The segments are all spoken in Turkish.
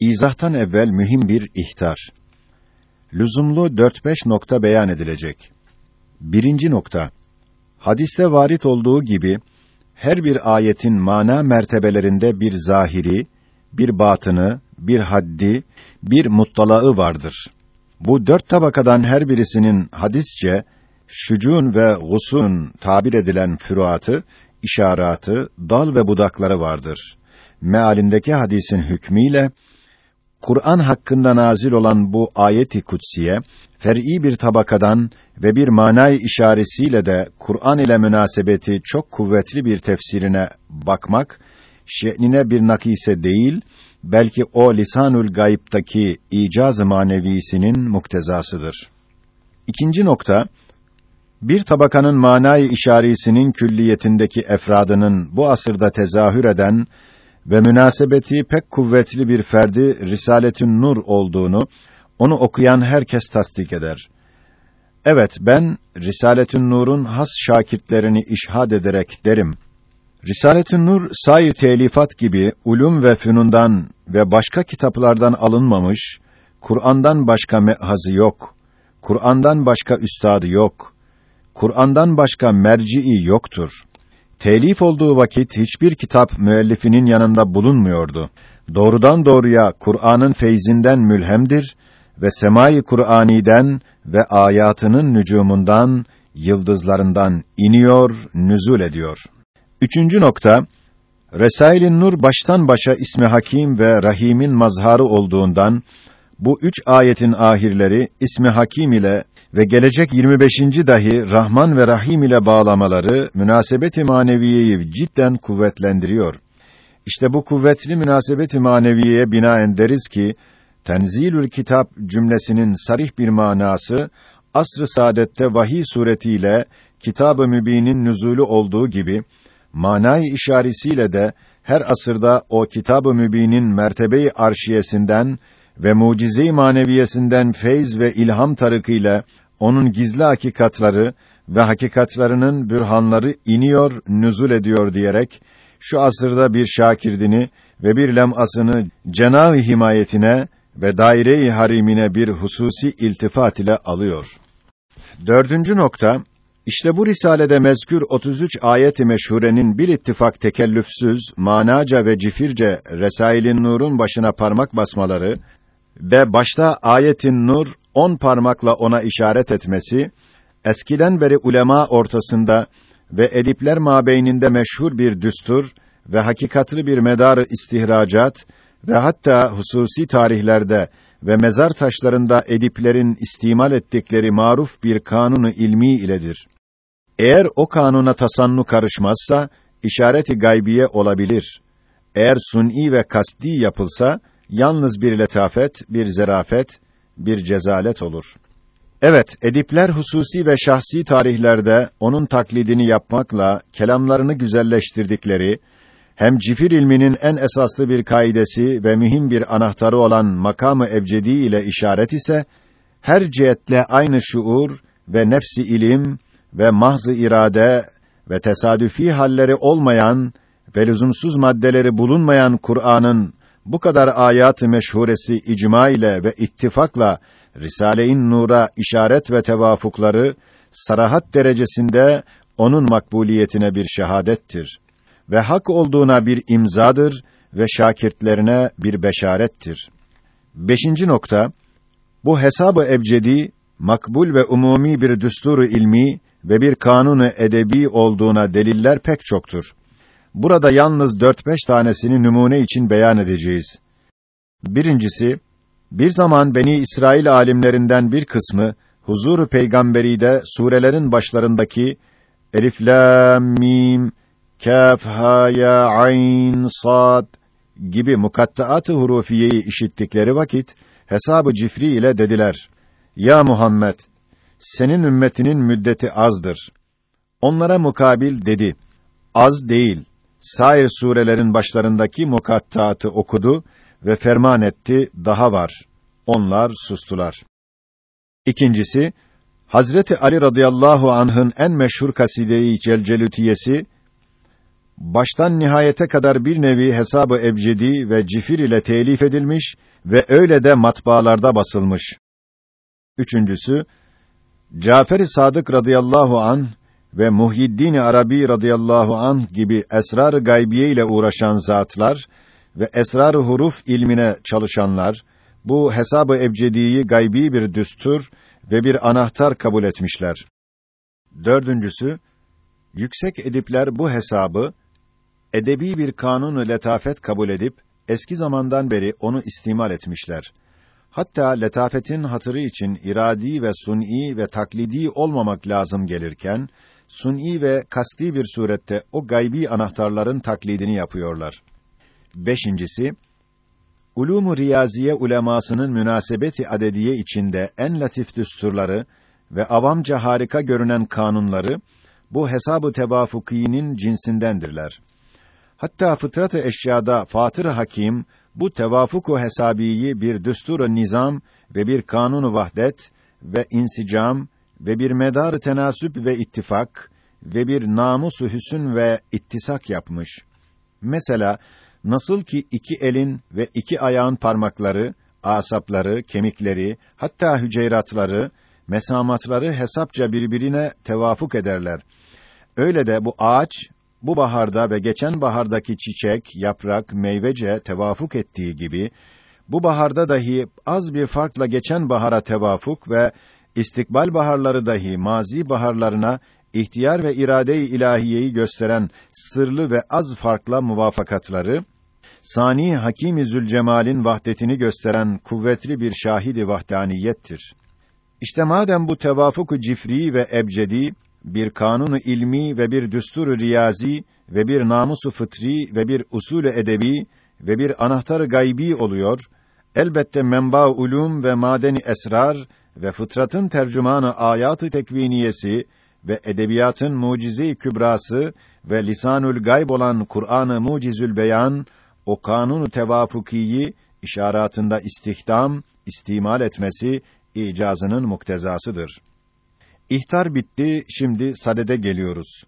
İzahtan evvel mühim bir ihtar. Lüzumlu 4-5 nokta beyan edilecek. Birinci nokta. Hadiste varit olduğu gibi, her bir ayetin mana mertebelerinde bir zahiri, bir batını, bir haddi, bir muttalağı vardır. Bu dört tabakadan her birisinin hadisçe, şücun ve gusun tabir edilen füruatı, işaratı, dal ve budakları vardır. Mealindeki hadisin hükmüyle, Kur'an hakkında nazil olan bu ayeti kutsiye, fer'i bir tabakadan ve bir manay işaresiyle de Kur'an ile münasebeti çok kuvvetli bir tefsirine bakmak, şe'nine bir nakise değil, belki o lisanül gayiptaki icaz-ı manevisinin muktezasıdır. İkinci nokta, bir tabakanın manay işaresinin külliyetindeki efradının bu asırda tezahür eden ve münasebeti pek kuvvetli bir ferdi Risaletün Nur olduğunu onu okuyan herkes tasdik eder. Evet ben Risaletün Nur'un has şakirtlerini işhad ederek derim. Risaletün Nur sair telifat gibi ulum ve fünundan ve başka kitaplardan alınmamış, Kur'an'dan başka mehazı yok. Kur'an'dan başka üstadı yok. Kur'an'dan başka merci'i yoktur. Telif olduğu vakit hiçbir kitap müellifinin yanında bulunmuyordu. Doğrudan doğruya Kur'an'ın feyzinden mülhemdir ve semai Kur'ani'den ve ayatının nücumundan, yıldızlarından iniyor, nüzul ediyor. Üçüncü nokta, Resailin Nur baştan başa ismi Hakim ve Rahim'in mazharı olduğundan, bu üç ayetin ahirleri ismi Hakim ile ve gelecek 25. dahi Rahman ve Rahim ile bağlamaları münasebet-i maneviyeyi cidden kuvvetlendiriyor. İşte bu kuvvetli münasebet-i maneviyeye binaen deriz ki Tenzilül Kitap cümlesinin sarih bir manası asr-ı saadette vahiy suretiyle Kitab-ı Mübin'in nüzulü olduğu gibi manay işaretiyle de her asırda o Kitab-ı Mübin'in mertebe-i arşiyesinden ve mucize-i maneviyesinden feyz ve ilham tarıkıyla onun gizli hakikatları ve hakikatlarının bürhanları iniyor, nüzul ediyor diyerek şu asırda bir şakirdini ve bir lemasını cenah himayetine ve daire-i harimine bir hususi iltifat ile alıyor. Dördüncü nokta, işte bu risalede mezkür 33 ayet-i meşhurenin bir ittifak tekellüfsüz, manaca ve cifirce Resailin Nur'un başına parmak basmaları ve başta ayetin nur on parmakla ona işaret etmesi, eskiden beri ulema ortasında ve edipler mabeyninde meşhur bir düstur ve hakikatli bir medarı istihracat ve hatta hususi tarihlerde ve mezar taşlarında ediplerin istimal ettikleri maruf bir kanunu ilmi iledir. Eğer o kanuna tasannu karışmazsa, işareti gaybiye olabilir. Eğer sun'i ve kasti yapılsa, yalnız bir letafet, bir zerafet, bir cezalet olur. Evet, edipler hususi ve şahsi tarihlerde onun taklidini yapmakla kelamlarını güzelleştirdikleri hem cifir ilminin en esaslı bir kaidesi ve mühim bir anahtarı olan makamı evcedi ile işaret ise her cihetle aynı şuur ve nefsi ilim ve mahzı irade ve tesadüfi halleri olmayan ve lüzumsuz maddeleri bulunmayan Kur'an'ın bu kadar ayat-ı meşhuresi icma ile ve ittifakla Risale-i Nur'a işaret ve tevafukları sarahat derecesinde onun makbuliyetine bir şehadettir ve hak olduğuna bir imzadır ve şakirtlerine bir beşarettir. Beşinci nokta, bu hesabı ebcedi, makbul ve umumi bir düsturu ilmi ve bir kanunu edebi olduğuna deliller pek çoktur. Burada yalnız dört beş tanesini numune için beyan edeceğiz. Birincisi, bir zaman Beni İsrail alimlerinden bir kısmı, huzuru peygamberi surelerin başlarındaki Elif Lam Mim kaf ha ya ayn sad gibi mukattaat-ı hurufiyeyi işittikleri vakit hesabı cifri ile dediler: Ya Muhammed, senin ümmetinin müddeti azdır. Onlara mukabil dedi: Az değil sair surelerin başlarındaki mukattaatı okudu ve ferman etti, daha var. Onlar sustular. İkincisi, Hazreti Ali radıyallahu anh'ın en meşhur kaside-i Celcelütiyesi baştan nihayete kadar bir nevi hesabı ebcedi ve cifir ile telif edilmiş ve öyle de matbaalarda basılmış. Üçüncüsü, Cafer-i Sadık radıyallahu an ve Muhyiddin Arabi radıyallahu an gibi esrar-ı gaybiye ile uğraşan zatlar ve esrar-ı huruf ilmine çalışanlar bu hesabı ebcediyi gaybi bir düstur ve bir anahtar kabul etmişler. Dördüncüsü, yüksek edipler bu hesabı edebi bir kanunu letafet kabul edip eski zamandan beri onu istimal etmişler. Hatta letafetin hatırı için iradi ve sun'i ve taklidi olmamak lazım gelirken sun'i ve kasti bir surette o gaybi anahtarların taklidini yapıyorlar. Beşincisi, Ulûm-u riyaziye ulemasının münasebeti adediye içinde en latif düsturları ve avamca harika görünen kanunları bu hesabı tevafukînin cinsindendirler. Hatta fıtrat-ı eşyada Fatır Hakim bu tevafuku hesabiyi bir düstur nizam ve bir kanunu vahdet ve insicam ve bir medar tenasüp ve ittifak ve bir namusu hüsün ve ittisak yapmış. Mesela nasıl ki iki elin ve iki ayağın parmakları, asapları, kemikleri, hatta hüceyratları, mesamatları hesapça birbirine tevafuk ederler. Öyle de bu ağaç bu baharda ve geçen bahardaki çiçek, yaprak, meyvece tevafuk ettiği gibi bu baharda dahi az bir farkla geçen bahara tevafuk ve istikbal baharları dahi mazi baharlarına ihtiyar ve irade-i ilahiyeyi gösteren sırlı ve az farkla muvafakatları Sani Hakim-i Zülcemal'in vahdetini gösteren kuvvetli bir şahidi vahdaniyettir. İşte madem bu tevafuk cifri ve ebcedi bir kanunu ilmi ve bir düsturu riyazi ve bir namusu fıtri ve bir usulü edebi ve bir anahtarı gaybi oluyor. Elbette menba ulum ve madeni esrar ve fıtratın tercümanı ayatı tekviniyesi ve edebiyatın mucize-i kübrası ve lisanül gayb olan Kur'an-ı Mucizül Beyan o kanunu tevafukiyi işaretinde istihdam, istimal etmesi icazının muktezasıdır. İhtar bitti, şimdi sadede geliyoruz.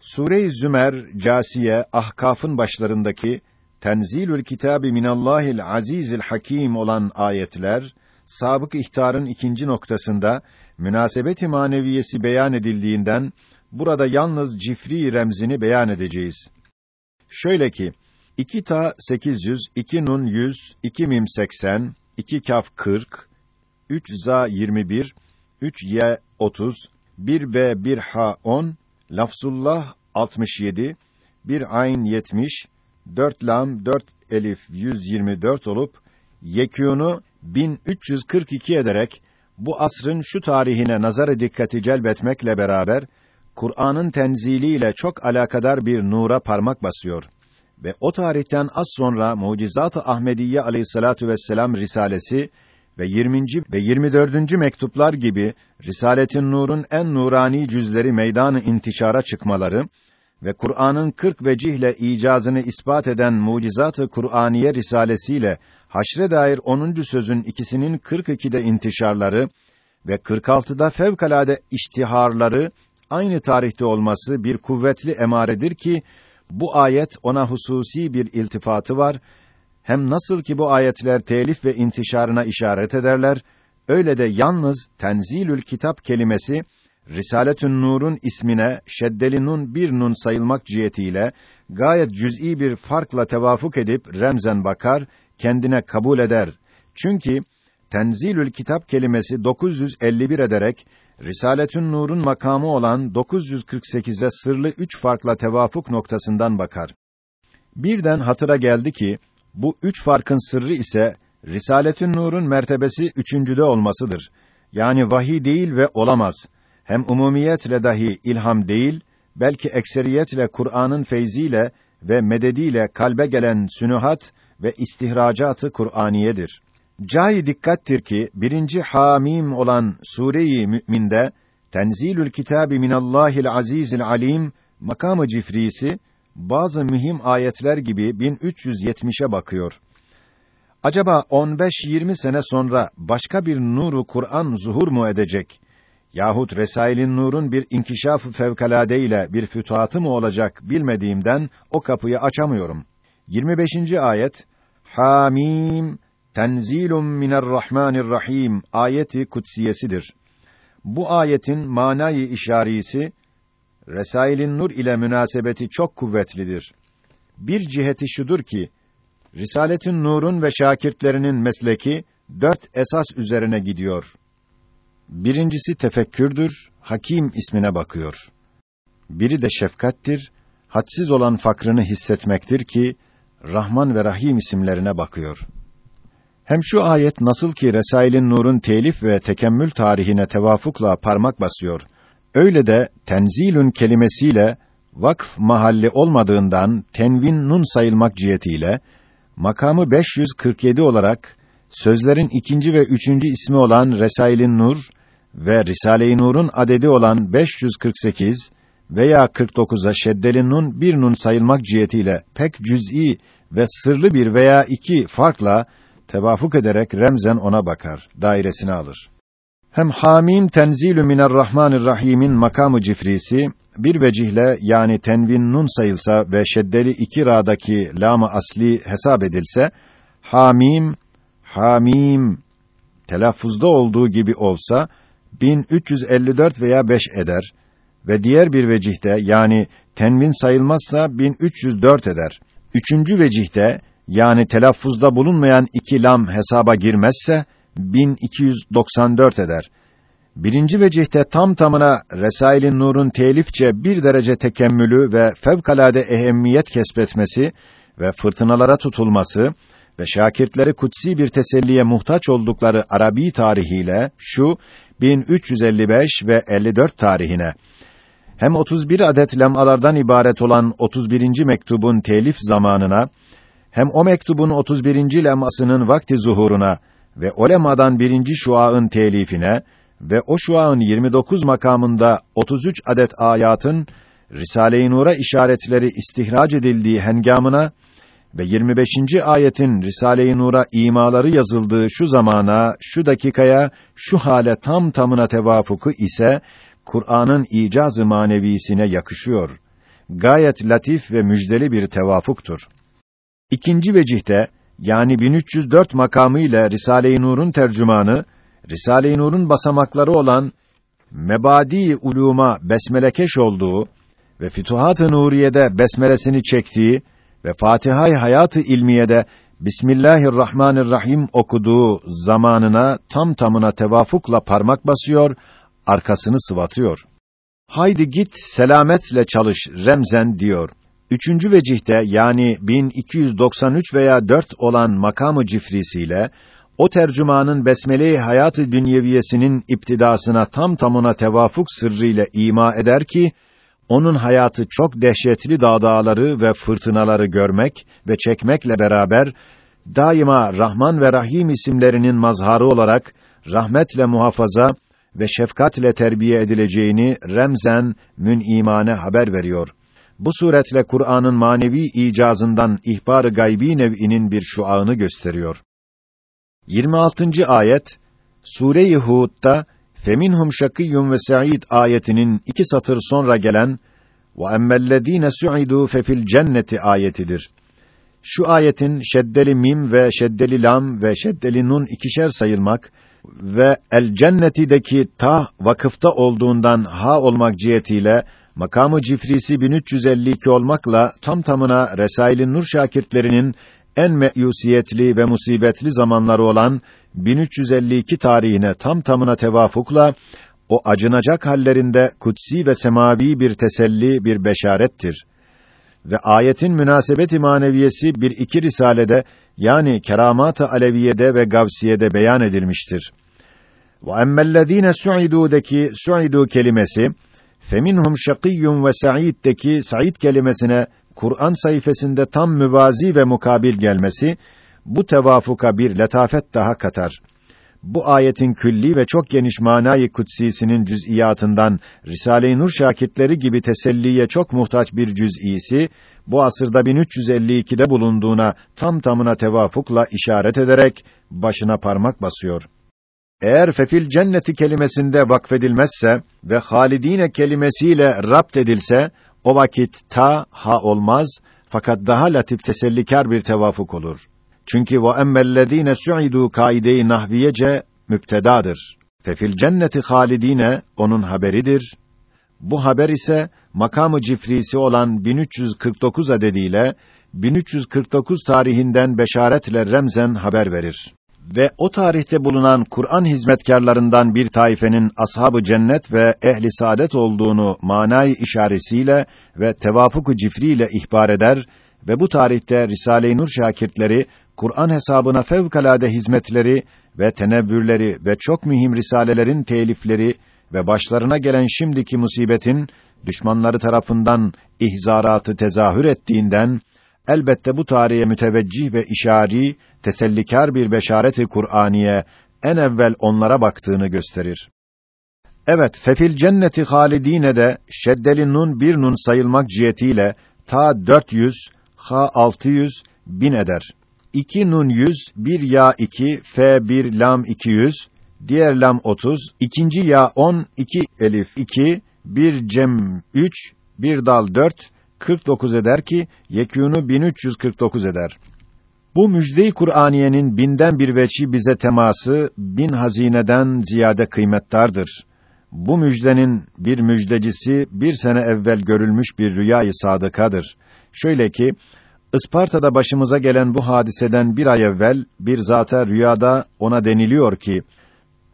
Sure-i Zümer, Casiye, Ahkaf'ın başlarındaki Tenzilül Kitabi minallahil azizil hakim olan ayetler, sabık ihtarın ikinci noktasında münasebet-i maneviyesi beyan edildiğinden burada yalnız cifri remzini beyan edeceğiz. Şöyle ki 2 ta 800, 2 nun 100, 2 mim 80, 2 kaf 40, 3 za 21, 3 y 30, 1 b 1 h 10, lafzullah 67, 1 ayn 70, 4 lam 4 elif 124 olup yekûnu 1342 ederek bu asrın şu tarihine nazar dikkati celbetmekle beraber Kur'an'ın tenziliyle çok alakadar bir nura parmak basıyor ve o tarihten az sonra Mucizat-ı Ahmediye Aleyhissalatu vesselam risalesi ve 20. ve 24. mektuplar gibi Risaletin Nur'un en nurani cüzleri meydanı intişara çıkmaları ve Kur'an'ın 40 vecihle icazını ispat eden Mucizat-ı Kur'aniye risalesiyle haşre dair 10. sözün ikisinin 42'de intişarları ve 46'da fevkalade iştiharları aynı tarihte olması bir kuvvetli emaredir ki bu ayet ona hususi bir iltifatı var. Hem nasıl ki bu ayetler telif ve intişarına işaret ederler, öyle de yalnız Tenzilül Kitap kelimesi Risaletün Nur'un ismine şeddeli nun bir nun sayılmak cihetiyle gayet cüz'i bir farkla tevafuk edip remzen bakar, kendine kabul eder. Çünkü Tenzilül Kitap kelimesi 951 ederek Risaletün Nur'un makamı olan 948'e sırlı üç farkla tevafuk noktasından bakar. Birden hatıra geldi ki, bu üç farkın sırrı ise, Risaletün Nur'un mertebesi üçüncüde olmasıdır. Yani vahiy değil ve olamaz. Hem umumiyetle dahi ilham değil, belki ekseriyetle Kur'an'ın feyziyle ve medediyle kalbe gelen sünuhat ve istihracatı Kur'aniyedir. Cai dikkattir ki birinci hamim olan sure-i Mü'minde Tenzilül Kitabi minallahil azizil alim makamı cifrisi bazı mühim ayetler gibi 1370'e bakıyor. Acaba 15-20 sene sonra başka bir nuru Kur'an zuhur mu edecek? yahut Resailin Nur'un bir inkişaf fevkalade ile bir fütuhatı mı olacak bilmediğimden o kapıyı açamıyorum. 25. ayet Hamim Tenzilun minerrahmanirrahim ayeti kutsiyesidir. Bu ayetin manayı işarisi Resailin Nur ile münasebeti çok kuvvetlidir. Bir ciheti şudur ki Risaletin Nur'un ve şakirtlerinin mesleki dört esas üzerine gidiyor. Birincisi tefekkürdür, hakim ismine bakıyor. Biri de şefkattir, hadsiz olan fakrını hissetmektir ki, Rahman ve Rahim isimlerine bakıyor. Hem şu ayet nasıl ki Resail'in Nur'un telif ve tekemmül tarihine tevafukla parmak basıyor. Öyle de tenzilün kelimesiyle vakf mahalli olmadığından tenvin nun sayılmak cihetiyle makamı 547 olarak sözlerin ikinci ve üçüncü ismi olan Resail'in Nur ve Risale-i Nur'un adedi olan 548 veya 49'a şeddelin nun bir nun sayılmak cihetiyle pek cüz'i ve sırlı bir veya iki farkla tevafuk ederek remzen ona bakar, dairesini alır. Hem Hamim tenzilü minerrahmanirrahim'in makamı cifrisi bir vecihle yani tenvin nun sayılsa ve şeddeli iki ra'daki lam asli hesap edilse Hamim Hamim telaffuzda olduğu gibi olsa 1354 veya 5 eder ve diğer bir vecihte yani tenvin sayılmazsa 1304 eder. Üçüncü vecihte yani telaffuzda bulunmayan iki lam hesaba girmezse 1294 eder. Birinci vecihte tam tamına Resailin Nur'un telifçe bir derece tekemmülü ve fevkalade ehemmiyet kesbetmesi ve fırtınalara tutulması ve şakirtleri kutsi bir teselliye muhtaç oldukları Arabi tarihiyle şu 1355 ve 54 tarihine hem 31 adet lemalardan ibaret olan 31. mektubun telif zamanına hem o mektubun 31. lemasının vakti zuhuruna ve o lemadan birinci şuaın telifine ve o şua'nın 29 makamında 33 adet ayatın Risale-i Nur'a işaretleri istihrac edildiği hengamına ve 25. ayetin Risale-i Nur'a imaları yazıldığı şu zamana, şu dakikaya, şu hale tam tamına tevafuku ise Kur'an'ın icaz-ı manevisine yakışıyor. Gayet latif ve müjdeli bir tevafuktur. İkinci vecihte yani 1304 makamı ile Risale-i Nur'un tercümanı Risale-i Nur'un basamakları olan mebadi uluma besmelekeş olduğu ve Fütuhat-ı Nuriye'de besmelesini çektiği ve Fatiha-i Hayat-ı İlmiye'de Bismillahirrahmanirrahim okuduğu zamanına tam tamına tevafukla parmak basıyor, arkasını sıvatıyor. Haydi git selametle çalış remzen diyor. Üçüncü vecihte yani 1293 veya 4 olan makamı cifrisiyle o tercümanın besmele-i hayat-ı dünyeviyesinin iptidasına tam tamına tevafuk sırrıyla ima eder ki onun hayatı çok dehşetli dağdağları ve fırtınaları görmek ve çekmekle beraber daima Rahman ve Rahim isimlerinin mazharı olarak rahmetle muhafaza ve şefkatle terbiye edileceğini remzen münimane haber veriyor. Bu suretle Kur'an'ın manevi icazından ihbar-ı gaybi nev'inin bir şuağını gösteriyor. 26. ayet Sure-i Hud'da Feminhum şakiyyun ve sa'id ayetinin iki satır sonra gelen ve emmellezîne su'idu fefil cenneti ayetidir. Şu ayetin şeddeli mim ve şeddeli lam ve şeddeli nun ikişer sayılmak ve el cennetideki ta vakıfta olduğundan ha olmak cihetiyle makamı cifrisi 1352 olmakla tam tamına Resail'in Nur şakirtlerinin en meyusiyetli ve musibetli zamanları olan 1352 tarihine tam tamına tevafukla o acınacak hallerinde kutsi ve semavi bir teselli, bir beşarettir. Ve ayetin münasebet-i maneviyesi bir iki risalede yani Keramat-ı Aleviyede ve Gavsiye'de beyan edilmiştir. Ve emmellezîne su'idû'deki su'idu kelimesi feminhum şakiyyun ve sa'id'deki sa'id kelimesine Kur'an sayfasında tam müvazi ve mukabil gelmesi bu tevafuka bir letafet daha katar. Bu ayetin külli ve çok geniş manayı kutsisinin cüz'iyatından Risale-i Nur şakitleri gibi teselliye çok muhtaç bir cüz'isi bu asırda 1352'de bulunduğuna tam tamına tevafukla işaret ederek başına parmak basıyor. Eğer fefil cenneti kelimesinde vakfedilmezse ve halidine kelimesiyle rapt edilse, o vakit ta ha olmaz fakat daha latif tesellikar bir tevafuk olur. Çünkü ve emmellezine su'idu kaide-i nahviyece müptedadır. Fefil cenneti halidine onun haberidir. Bu haber ise makamı cifrisi olan 1349 adediyle 1349 tarihinden beşaretle remzen haber verir. Ve o tarihte bulunan Kur'an hizmetkarlarından bir taifenin ashab-ı cennet ve ehli saadet olduğunu manayı işaretiyle ve tevafuk-u cifriyle ihbar eder ve bu tarihte Risale-i Nur şakirtleri Kur'an hesabına fevkalade hizmetleri ve tenevvürleri ve çok mühim risalelerin telifleri ve başlarına gelen şimdiki musibetin düşmanları tarafından ihzaratı tezahür ettiğinden elbette bu tarihe müteveccih ve işari tesellikar bir beşareti Kur'aniye en evvel onlara baktığını gösterir. Evet, fefil cenneti halidine de şeddeli nun bir nun sayılmak cihetiyle ta 400, ha 600 bin eder. 2 nun 100, bir ya 2, f 1 lam 200, diğer lam 30, ikinci ya 10, 2 elif 2, bir cem 3, bir dal 4, 49 eder ki yekûnu 1349 eder. Bu müjde-i Kur'aniyenin binden bir veçi bize teması bin hazineden ziyade kıymettardır. Bu müjdenin bir müjdecisi bir sene evvel görülmüş bir rüyayı sadıkadır. Şöyle ki Isparta'da başımıza gelen bu hadiseden bir ay evvel bir zata rüyada ona deniliyor ki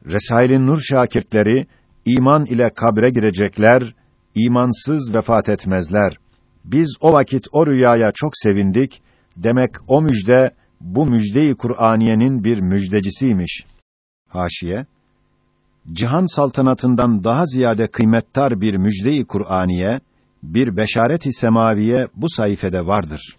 Resail'in nur şakirtleri iman ile kabre girecekler, imansız vefat etmezler. Biz o vakit o rüyaya çok sevindik. Demek o müjde bu müjdeyi Kur'aniyenin bir müjdecisiymiş. Haşiye Cihan saltanatından daha ziyade kıymettar bir müjdeyi Kur'aniye, bir beşaret-i semaviye bu sayfede vardır.